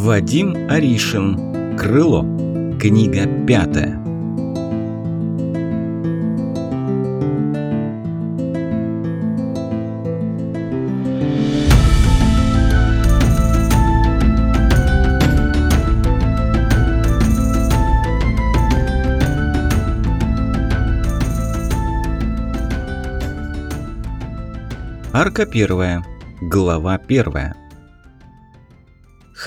Вадим Аришин. Крыло. Книга пятая. Арка первая. Глава первая.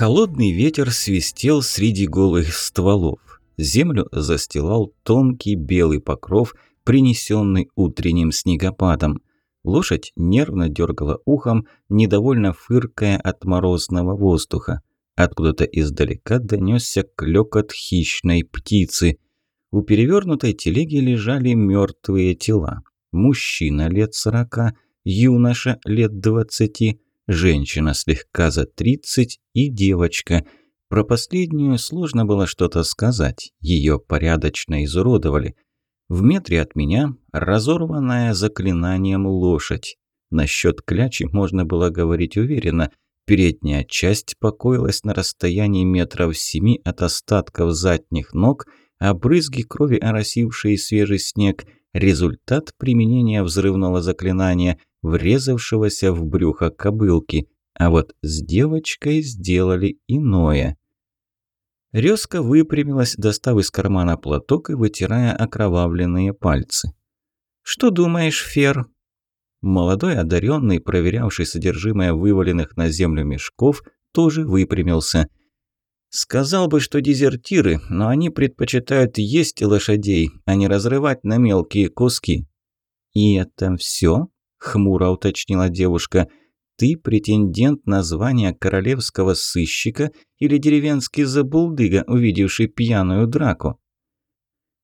Холодный ветер свистел среди голых стволов. Землю застилал тонкий белый покров, принесенный утренним снегопадом. Лошадь нервно дергала ухом, недовольно фыркая от морозного воздуха. Откуда-то издалека донесся клёкот хищной птицы. У перевернутой телеги лежали мертвые тела. Мужчина лет сорока, юноша лет двадцати – женщина слегка за 30 и девочка. Про последнюю сложно было что-то сказать, ее порядочно изуродовали. В метре от меня разорванная заклинанием лошадь. Насчет клячи можно было говорить уверенно. Передняя часть покоилась на расстоянии метров семи от остатков задних ног, а брызги крови, оросившие свежий снег – результат применения взрывного заклинания, врезавшегося в брюхо кобылки, а вот с девочкой сделали иное. Резко выпрямилась, достав из кармана платок и вытирая окровавленные пальцы. «Что думаешь, Фер?» Молодой одаренный, проверявший содержимое вываленных на землю мешков, тоже выпрямился – Сказал бы, что дезертиры, но они предпочитают есть лошадей, а не разрывать на мелкие куски. «И это все? Хмуро уточнила девушка. «Ты претендент на звание королевского сыщика или деревенский забулдыга, увидевший пьяную драку?»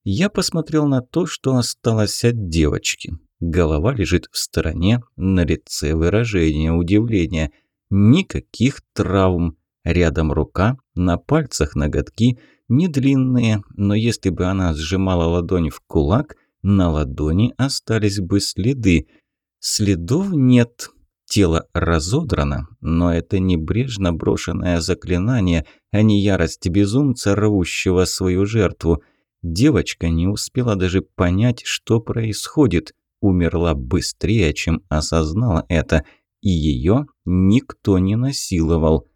Я посмотрел на то, что осталось от девочки. Голова лежит в стороне, на лице выражение удивления. Никаких травм. Рядом рука, на пальцах ноготки, не длинные, но если бы она сжимала ладонь в кулак, на ладони остались бы следы. Следов нет. Тело разодрано, но это небрежно брошенное заклинание, а не ярость безумца, рвущего свою жертву. Девочка не успела даже понять, что происходит. Умерла быстрее, чем осознала это, и ее никто не насиловал.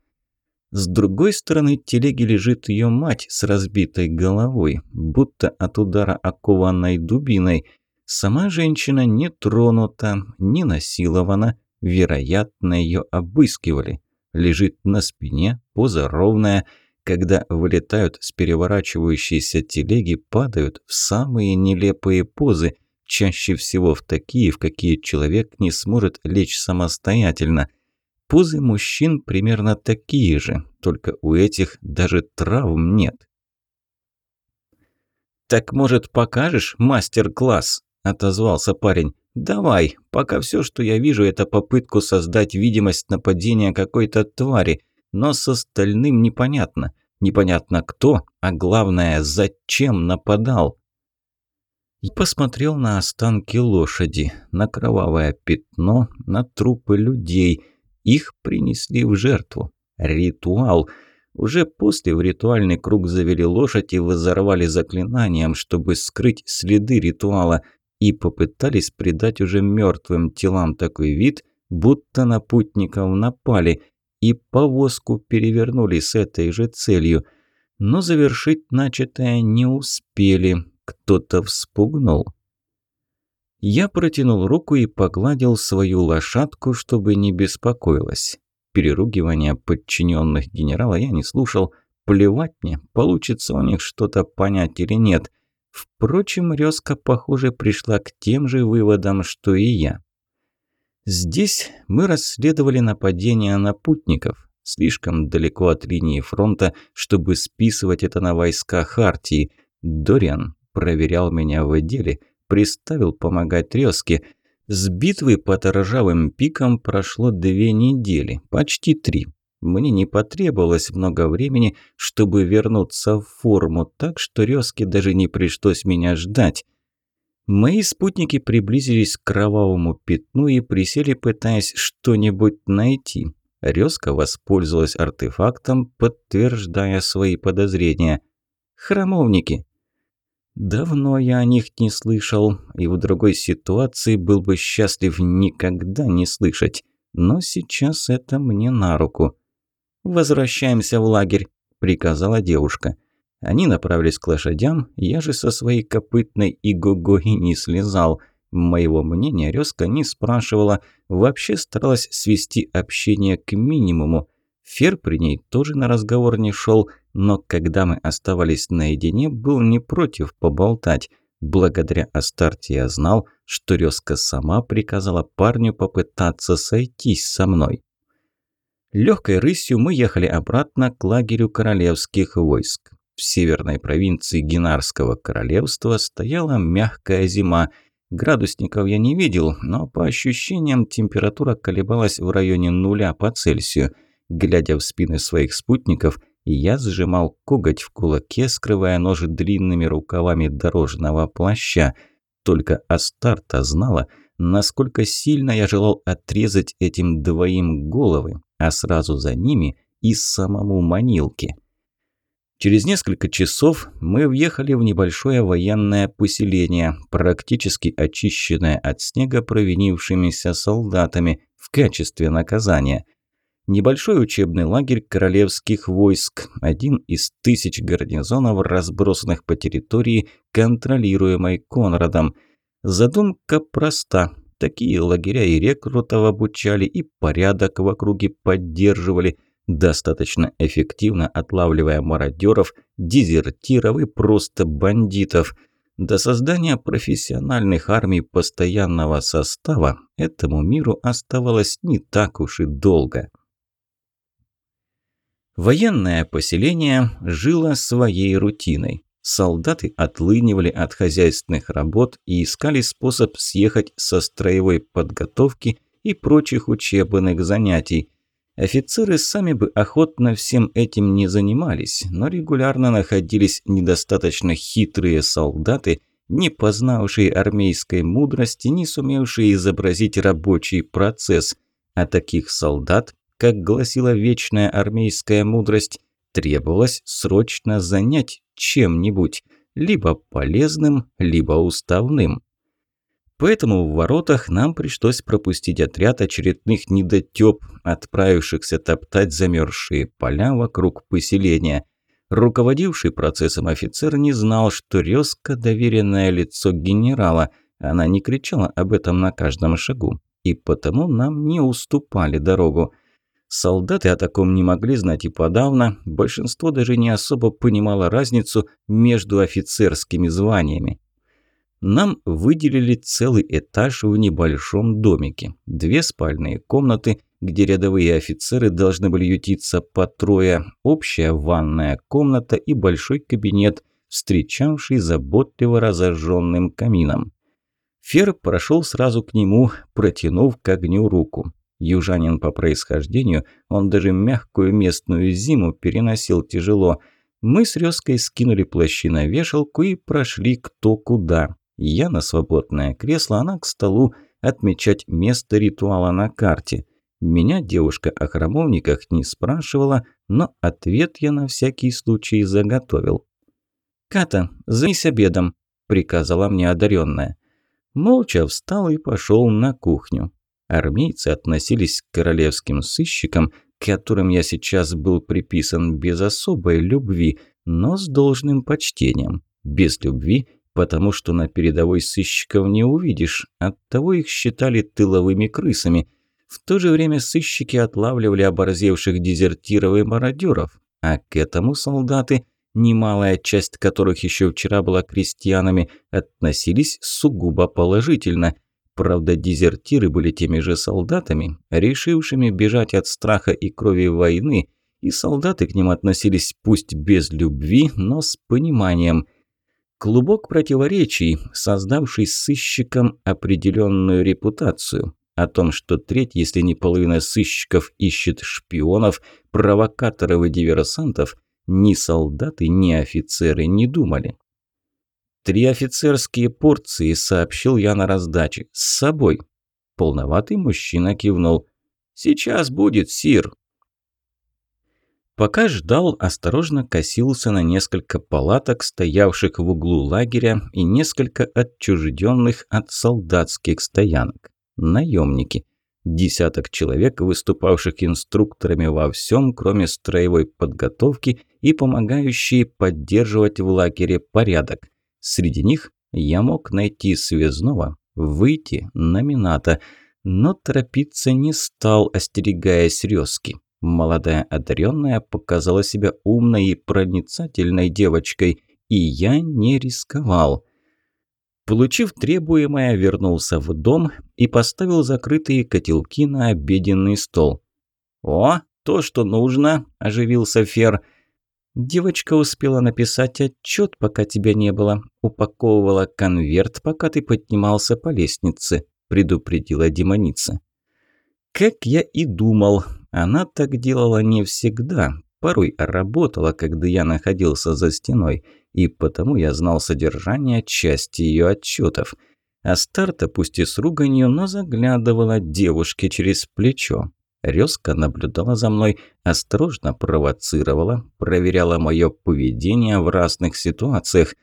С другой стороны телеги лежит ее мать с разбитой головой, будто от удара окованной дубиной. Сама женщина не тронута, не насилована, вероятно, ее обыскивали. Лежит на спине, поза ровная. Когда вылетают с переворачивающейся телеги, падают в самые нелепые позы, чаще всего в такие, в какие человек не сможет лечь самостоятельно – Позы мужчин примерно такие же, только у этих даже травм нет. «Так, может, покажешь мастер-класс?» – отозвался парень. «Давай, пока все, что я вижу, это попытку создать видимость нападения какой-то твари, но с остальным непонятно. Непонятно кто, а главное, зачем нападал». И посмотрел на останки лошади, на кровавое пятно, на трупы людей – их принесли в жертву. Ритуал. Уже после в ритуальный круг завели лошадь и взорвали заклинанием, чтобы скрыть следы ритуала, и попытались придать уже мертвым телам такой вид, будто на путников напали, и повозку перевернули с этой же целью. Но завершить начатое не успели, кто-то вспугнул. Я протянул руку и погладил свою лошадку, чтобы не беспокоилась. Переругивания подчиненных генерала я не слушал. Плевать мне, получится у них что-то понять или нет. Впрочем, Резка, похоже, пришла к тем же выводам, что и я. Здесь мы расследовали нападение на путников. Слишком далеко от линии фронта, чтобы списывать это на войска Хартии. Дориан проверял меня в деле – приставил помогать трёске. С битвы под ржавым пиком прошло две недели, почти три. Мне не потребовалось много времени, чтобы вернуться в форму, так что Рёске даже не пришлось меня ждать. Мои спутники приблизились к кровавому пятну и присели, пытаясь что-нибудь найти. Резко воспользовалась артефактом, подтверждая свои подозрения. «Храмовники!» Давно я о них не слышал, и в другой ситуации был бы счастлив никогда не слышать. Но сейчас это мне на руку. «Возвращаемся в лагерь», – приказала девушка. Они направились к лошадям, я же со своей копытной и гогоги не слезал. Моего мнения Рёска не спрашивала, вообще старалась свести общение к минимуму. Фер при ней тоже на разговор не шел, но когда мы оставались наедине, был не против поболтать. Благодаря Астарте я знал, что Рёска сама приказала парню попытаться сойтись со мной. Легкой рысью мы ехали обратно к лагерю королевских войск. В северной провинции Генарского королевства стояла мягкая зима. Градусников я не видел, но по ощущениям температура колебалась в районе нуля по Цельсию. Глядя в спины своих спутников, я сжимал коготь в кулаке, скрывая нож длинными рукавами дорожного плаща. Только Астарта знала, насколько сильно я желал отрезать этим двоим головы, а сразу за ними и самому манилке. Через несколько часов мы въехали в небольшое военное поселение, практически очищенное от снега провинившимися солдатами в качестве наказания. Небольшой учебный лагерь королевских войск, один из тысяч гарнизонов, разбросанных по территории, контролируемой Конрадом. Задумка проста. Такие лагеря и рекрутов обучали, и порядок в округе поддерживали – достаточно эффективно отлавливая мародеров, дезертиров и просто бандитов. До создания профессиональных армий постоянного состава этому миру оставалось не так уж и долго. Военное поселение жило своей рутиной. Солдаты отлынивали от хозяйственных работ и искали способ съехать со строевой подготовки и прочих учебных занятий – Офицеры сами бы охотно всем этим не занимались, но регулярно находились недостаточно хитрые солдаты, не познавшие армейской мудрости, не сумевшие изобразить рабочий процесс. А таких солдат, как гласила вечная армейская мудрость, требовалось срочно занять чем-нибудь, либо полезным, либо уставным. Поэтому в воротах нам пришлось пропустить отряд очередных недотёп, отправившихся топтать замерзшие поля вокруг поселения. Руководивший процессом офицер не знал, что резко доверенное лицо генерала. Она не кричала об этом на каждом шагу. И потому нам не уступали дорогу. Солдаты о таком не могли знать и подавно. Большинство даже не особо понимало разницу между офицерскими званиями. Нам выделили целый этаж в небольшом домике. Две спальные комнаты, где рядовые офицеры должны были ютиться по трое, общая ванная комната и большой кабинет, встречавший заботливо разожженным камином. Фер прошел сразу к нему, протянув к огню руку. Южанин по происхождению, он даже мягкую местную зиму переносил тяжело. Мы с Рёской скинули плащи на вешалку и прошли кто куда. Я на свободное кресло, она к столу отмечать место ритуала на карте. Меня девушка о храмовниках не спрашивала, но ответ я на всякий случай заготовил. «Ката, займись обедом», – приказала мне одаренная. Молча встал и пошел на кухню. Армейцы относились к королевским сыщикам, которым я сейчас был приписан без особой любви, но с должным почтением. Без любви – потому что на передовой сыщиков не увидишь, оттого их считали тыловыми крысами. В то же время сыщики отлавливали оборзевших дезертиров и мародеров, а к этому солдаты, немалая часть которых еще вчера была крестьянами, относились сугубо положительно. Правда, дезертиры были теми же солдатами, решившими бежать от страха и крови войны, и солдаты к ним относились пусть без любви, но с пониманием – Клубок противоречий, создавший сыщикам определенную репутацию. О том, что треть, если не половина сыщиков ищет шпионов, провокаторов и диверсантов, ни солдаты, ни офицеры не думали. «Три офицерские порции», – сообщил я на раздаче. «С собой». Полноватый мужчина кивнул. «Сейчас будет, Сир». Пока ждал, осторожно косился на несколько палаток, стоявших в углу лагеря, и несколько отчужденных от солдатских стоянок. Наемники. Десяток человек, выступавших инструкторами во всем, кроме строевой подготовки и помогающие поддерживать в лагере порядок. Среди них я мог найти связного, выйти на Мината, но торопиться не стал, остерегаясь резки. Молодая одаренная показала себя умной и проницательной девочкой, и я не рисковал. Получив требуемое, вернулся в дом и поставил закрытые котелки на обеденный стол. «О, то, что нужно!» – оживился Фер. «Девочка успела написать отчет, пока тебя не было. Упаковывала конверт, пока ты поднимался по лестнице», – предупредила демоница. Как я и думал, она так делала не всегда, порой работала, когда я находился за стеной, и потому я знал содержание части ее отчетов. А старта, пусть и с руганью, но заглядывала девушке через плечо. Резко наблюдала за мной, осторожно провоцировала, проверяла мое поведение в разных ситуациях.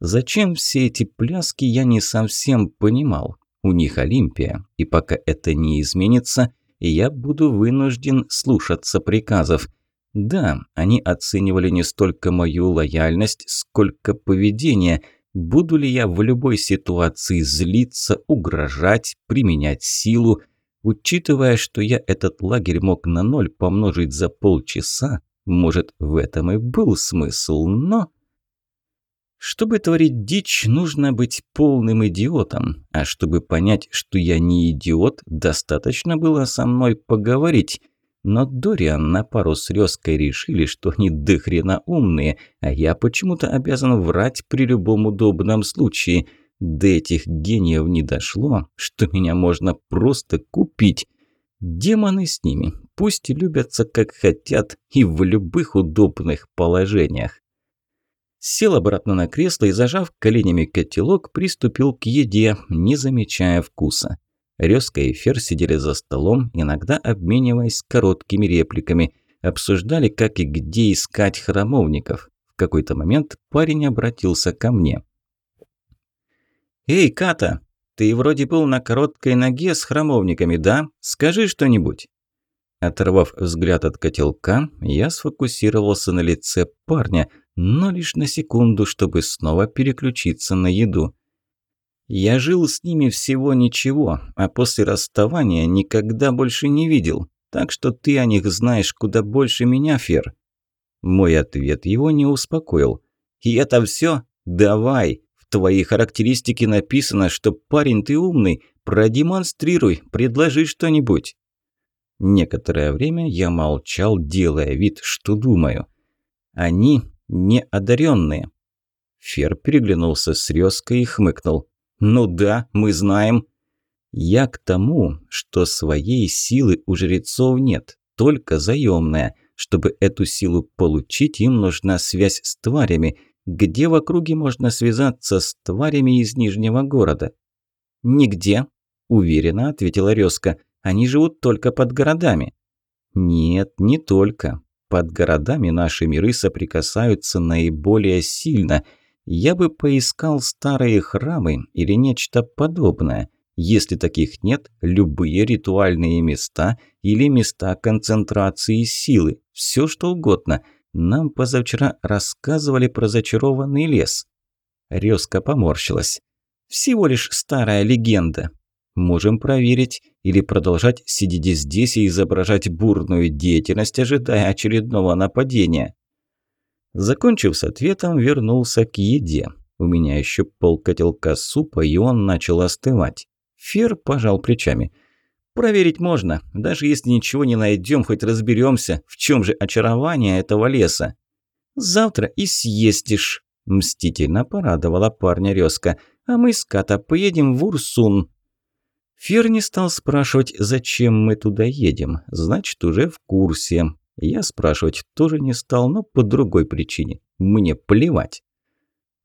Зачем все эти пляски, я не совсем понимал. У них Олимпия, и пока это не изменится, я буду вынужден слушаться приказов. Да, они оценивали не столько мою лояльность, сколько поведение. Буду ли я в любой ситуации злиться, угрожать, применять силу? Учитывая, что я этот лагерь мог на ноль помножить за полчаса, может, в этом и был смысл, но... Чтобы творить дичь, нужно быть полным идиотом. А чтобы понять, что я не идиот, достаточно было со мной поговорить. Но Дориан на пару с Рёской решили, что они дохрена умные, а я почему-то обязан врать при любом удобном случае. До этих гениев не дошло, что меня можно просто купить. Демоны с ними, пусть любятся как хотят и в любых удобных положениях. Сел обратно на кресло и, зажав коленями котелок, приступил к еде, не замечая вкуса. Резка и Фер сидели за столом, иногда обмениваясь короткими репликами. Обсуждали, как и где искать храмовников. В какой-то момент парень обратился ко мне. «Эй, Ката, ты вроде был на короткой ноге с храмовниками, да? Скажи что-нибудь». Оторвав взгляд от котелка, я сфокусировался на лице парня, но лишь на секунду, чтобы снова переключиться на еду. Я жил с ними всего ничего, а после расставания никогда больше не видел, так что ты о них знаешь куда больше меня, Фер. Мой ответ его не успокоил. И это все? Давай, твоей характеристике написано, что парень ты умный, продемонстрируй, предложи что-нибудь. Некоторое время я молчал, делая вид, что думаю. Они неодаренные. Фер переглянулся с Рёской и хмыкнул. «Ну да, мы знаем». «Я к тому, что своей силы у жрецов нет, только заемная. Чтобы эту силу получить, им нужна связь с тварями. Где в округе можно связаться с тварями из Нижнего города?» «Нигде», – уверенно ответила Рёска. «Они живут только под городами». «Нет, не только. Под городами наши миры соприкасаются наиболее сильно. Я бы поискал старые храмы или нечто подобное. Если таких нет, любые ритуальные места или места концентрации силы, все что угодно. Нам позавчера рассказывали про зачарованный лес. Резко поморщилась. Всего лишь старая легенда. Можем проверить или продолжать сидеть здесь и изображать бурную деятельность, ожидая очередного нападения. Закончив с ответом, вернулся к еде. У меня еще полкотелка супа, и он начал остывать. Фер пожал плечами. «Проверить можно. Даже если ничего не найдем, хоть разберемся, в чем же очарование этого леса. Завтра и съездишь», – мстительно порадовала парня Резка. «А мы с Ката поедем в Урсун. Фер не стал спрашивать, зачем мы туда едем. Значит, уже в курсе. Я спрашивать тоже не стал, но по другой причине. Мне плевать.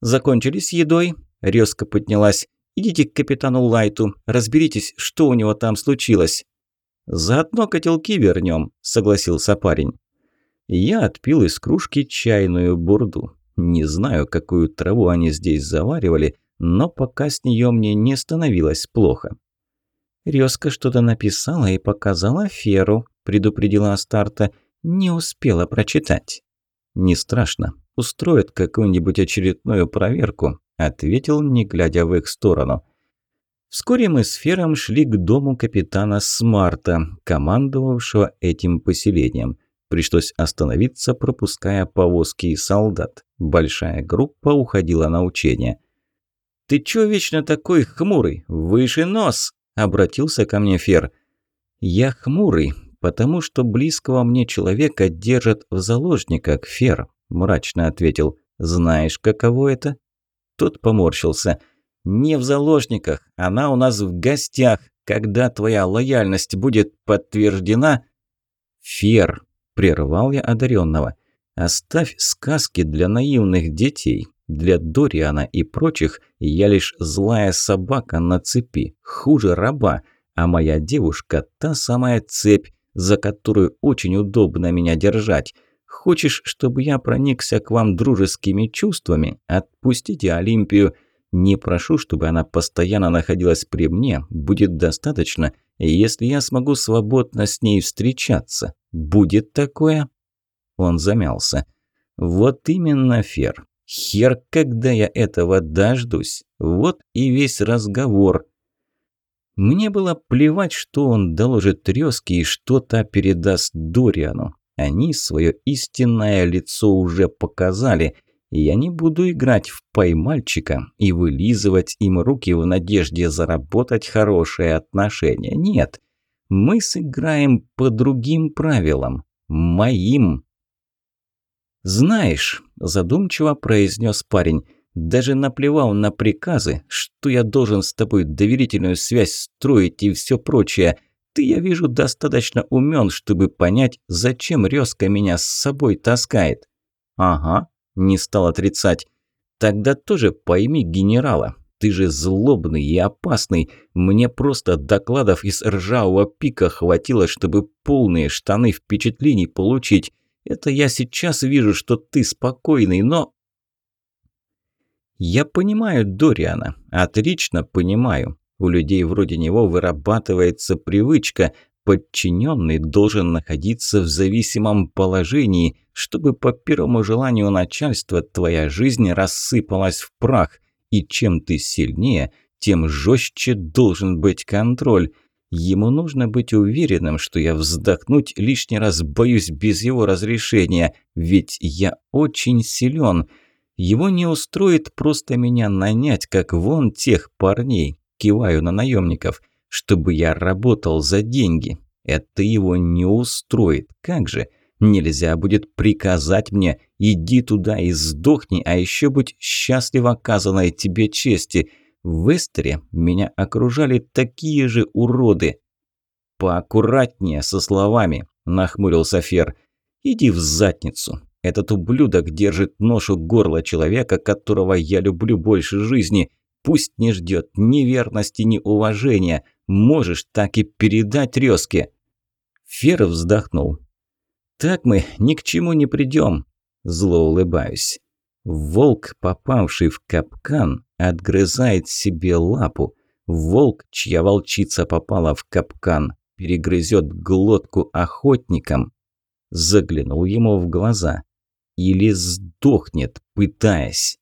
Закончились едой. Резко поднялась. «Идите к капитану Лайту, разберитесь, что у него там случилось». «Заодно котелки вернем», – согласился парень. Я отпил из кружки чайную бурду. Не знаю, какую траву они здесь заваривали, но пока с нее мне не становилось плохо. Резко что-то написала и показала Феру, предупредила Астарта. Не успела прочитать. «Не страшно. Устроят какую-нибудь очередную проверку», – ответил, не глядя в их сторону. Вскоре мы с Фером шли к дому капитана Смарта, командовавшего этим поселением. Пришлось остановиться, пропуская повозки и солдат. Большая группа уходила на учение. «Ты чё вечно такой хмурый? Выше нос!» – обратился ко мне Фер. «Я хмурый, потому что близкого мне человека держат в заложниках, Фер», – мрачно ответил. «Знаешь, каково это?» Тот поморщился. «Не в заложниках, она у нас в гостях. Когда твоя лояльность будет подтверждена...» «Фер», – прервал я одаренного. «Оставь сказки для наивных детей. Для Дориана и прочих я лишь злая собака на цепи, хуже раба, а моя девушка – та самая цепь, за которую очень удобно меня держать. Хочешь, чтобы я проникся к вам дружескими чувствами? Отпустите Олимпию. Не прошу, чтобы она постоянно находилась при мне, будет достаточно, если я смогу свободно с ней встречаться. Будет такое?» Он замялся. «Вот именно, Фер. Хер, когда я этого дождусь. Вот и весь разговор. Мне было плевать, что он доложит Трёске и что та передаст Дориану. Они свое истинное лицо уже показали. Я не буду играть в поймальчика и вылизывать им руки в надежде заработать хорошие отношения. Нет, мы сыграем по другим правилам. Моим. «Знаешь», – задумчиво произнес парень, – «даже наплевал на приказы, что я должен с тобой доверительную связь строить и все прочее. Ты, я вижу, достаточно умен, чтобы понять, зачем Резка меня с собой таскает». «Ага», – не стал отрицать. «Тогда тоже пойми генерала. Ты же злобный и опасный. Мне просто докладов из ржавого пика хватило, чтобы полные штаны впечатлений получить». Это я сейчас вижу, что ты спокойный, но...» «Я понимаю Дориана, отлично понимаю. У людей вроде него вырабатывается привычка. Подчиненный должен находиться в зависимом положении, чтобы по первому желанию начальства твоя жизнь рассыпалась в прах. И чем ты сильнее, тем жестче должен быть контроль. Ему нужно быть уверенным, что я вздохнуть лишний раз боюсь без его разрешения, ведь я очень силен. Его не устроит просто меня нанять, как вон тех парней, киваю на наемников, чтобы я работал за деньги. Это его не устроит. Как же? Нельзя будет приказать мне «иди туда и сдохни, а еще будь счастлив оказанной тебе чести». В Эстере меня окружали такие же уроды. «Поаккуратнее со словами», – нахмурился Фер. «Иди в задницу. Этот ублюдок держит нож у горла человека, которого я люблю больше жизни. Пусть не ждет ни верности, ни уважения. Можешь так и передать резке». Фер вздохнул. «Так мы ни к чему не придем», – зло улыбаюсь. Волк, попавший в капкан, отгрызает себе лапу. Волк, чья волчица попала в капкан, перегрызет глотку охотникам. Заглянул ему в глаза. Или сдохнет, пытаясь.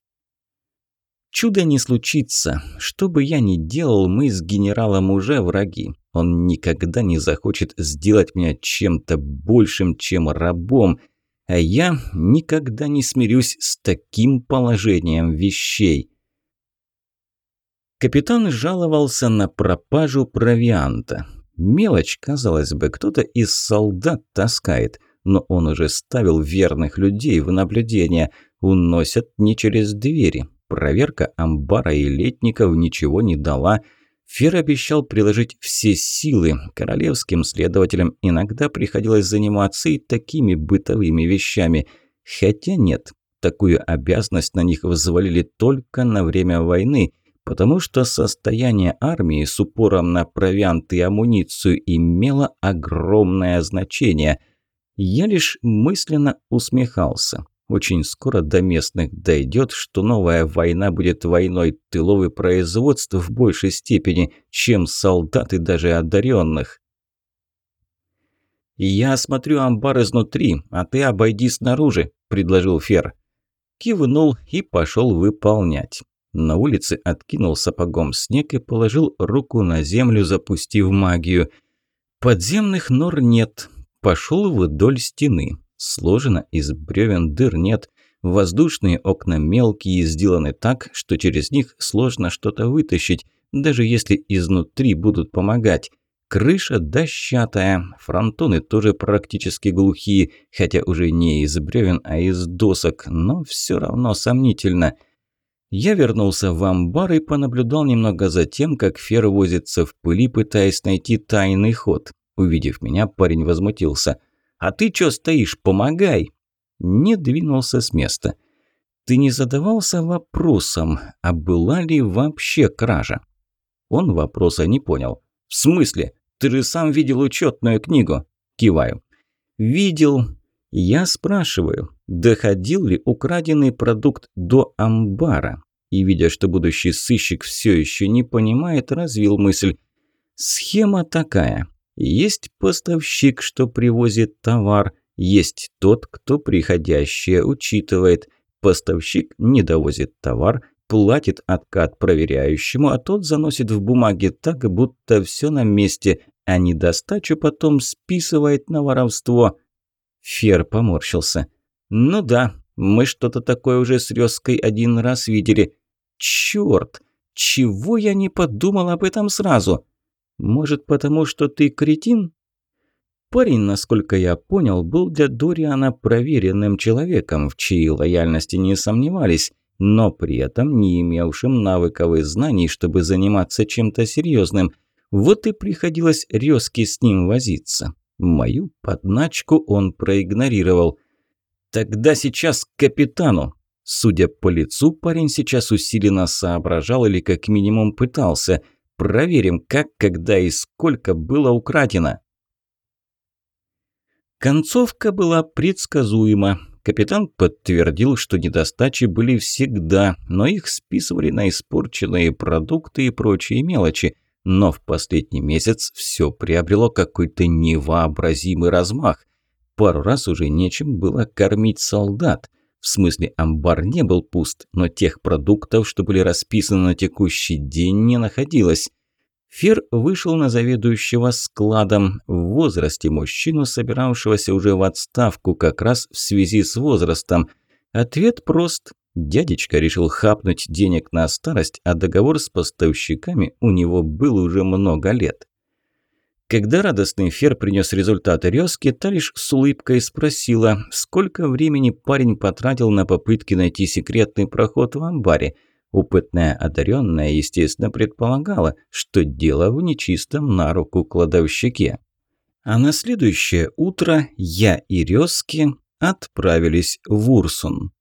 Чудо не случится. Что бы я ни делал, мы с генералом уже враги. Он никогда не захочет сделать меня чем-то большим, чем рабом – а я никогда не смирюсь с таким положением вещей. Капитан жаловался на пропажу провианта. Мелочь, казалось бы, кто-то из солдат таскает, но он уже ставил верных людей в наблюдение. Уносят не через двери. Проверка амбара и летников ничего не дала – Фер обещал приложить все силы. Королевским следователям иногда приходилось заниматься и такими бытовыми вещами. Хотя нет, такую обязанность на них взвалили только на время войны, потому что состояние армии с упором на провиант и амуницию имело огромное значение. Я лишь мысленно усмехался. Очень скоро до местных дойдет, что новая война будет войной тылов и производств в большей степени, чем солдаты даже одаренных. «Я осмотрю амбар изнутри, а ты обойди снаружи», – предложил Фер. Кивнул и пошел выполнять. На улице откинул сапогом снег и положил руку на землю, запустив магию. Подземных нор нет. Пошел вдоль стены. Сложено из бревен дыр нет. Воздушные окна мелкие и сделаны так, что через них сложно что-то вытащить, даже если изнутри будут помогать. Крыша дощатая, фронтоны тоже практически глухие, хотя уже не из бревен, а из досок, но все равно сомнительно. Я вернулся в амбар и понаблюдал немного за тем, как Фер возится в пыли, пытаясь найти тайный ход. Увидев меня, парень возмутился – «А ты чё стоишь? Помогай!» Не двинулся с места. «Ты не задавался вопросом, а была ли вообще кража?» Он вопроса не понял. «В смысле? Ты же сам видел учетную книгу?» Киваю. «Видел. Я спрашиваю, доходил ли украденный продукт до амбара?» И, видя, что будущий сыщик все еще не понимает, развил мысль. «Схема такая. Есть поставщик, что привозит товар, есть тот, кто приходящее учитывает. Поставщик не довозит товар, платит откат проверяющему, а тот заносит в бумаге так, будто все на месте, а недостачу потом списывает на воровство. Фер поморщился. «Ну да, мы что-то такое уже с Рёской один раз видели. Чёрт, чего я не подумал об этом сразу?» Может, потому что ты кретин? Парень, насколько я понял, был для Дориана проверенным человеком, в чьей лояльности не сомневались, но при этом не имевшим навыков и знаний, чтобы заниматься чем-то серьезным. Вот и приходилось резки с ним возиться. Мою подначку он проигнорировал. «Тогда сейчас к капитану!» Судя по лицу, парень сейчас усиленно соображал или как минимум пытался – Проверим, как, когда и сколько было украдено. Концовка была предсказуема. Капитан подтвердил, что недостачи были всегда, но их списывали на испорченные продукты и прочие мелочи. Но в последний месяц все приобрело какой-то невообразимый размах. Пару раз уже нечем было кормить солдат. В смысле, амбар не был пуст, но тех продуктов, что были расписаны на текущий день, не находилось. Фер вышел на заведующего складом, в возрасте мужчину, собиравшегося уже в отставку как раз в связи с возрастом. Ответ прост. Дядечка решил хапнуть денег на старость, а договор с поставщиками у него был уже много лет. Когда радостный Фер принес результаты резки, та лишь с улыбкой спросила, сколько времени парень потратил на попытки найти секретный проход в амбаре. Опытная одаренная, естественно, предполагала, что дело в нечистом на руку кладовщике. А на следующее утро я и Резки отправились в Урсун.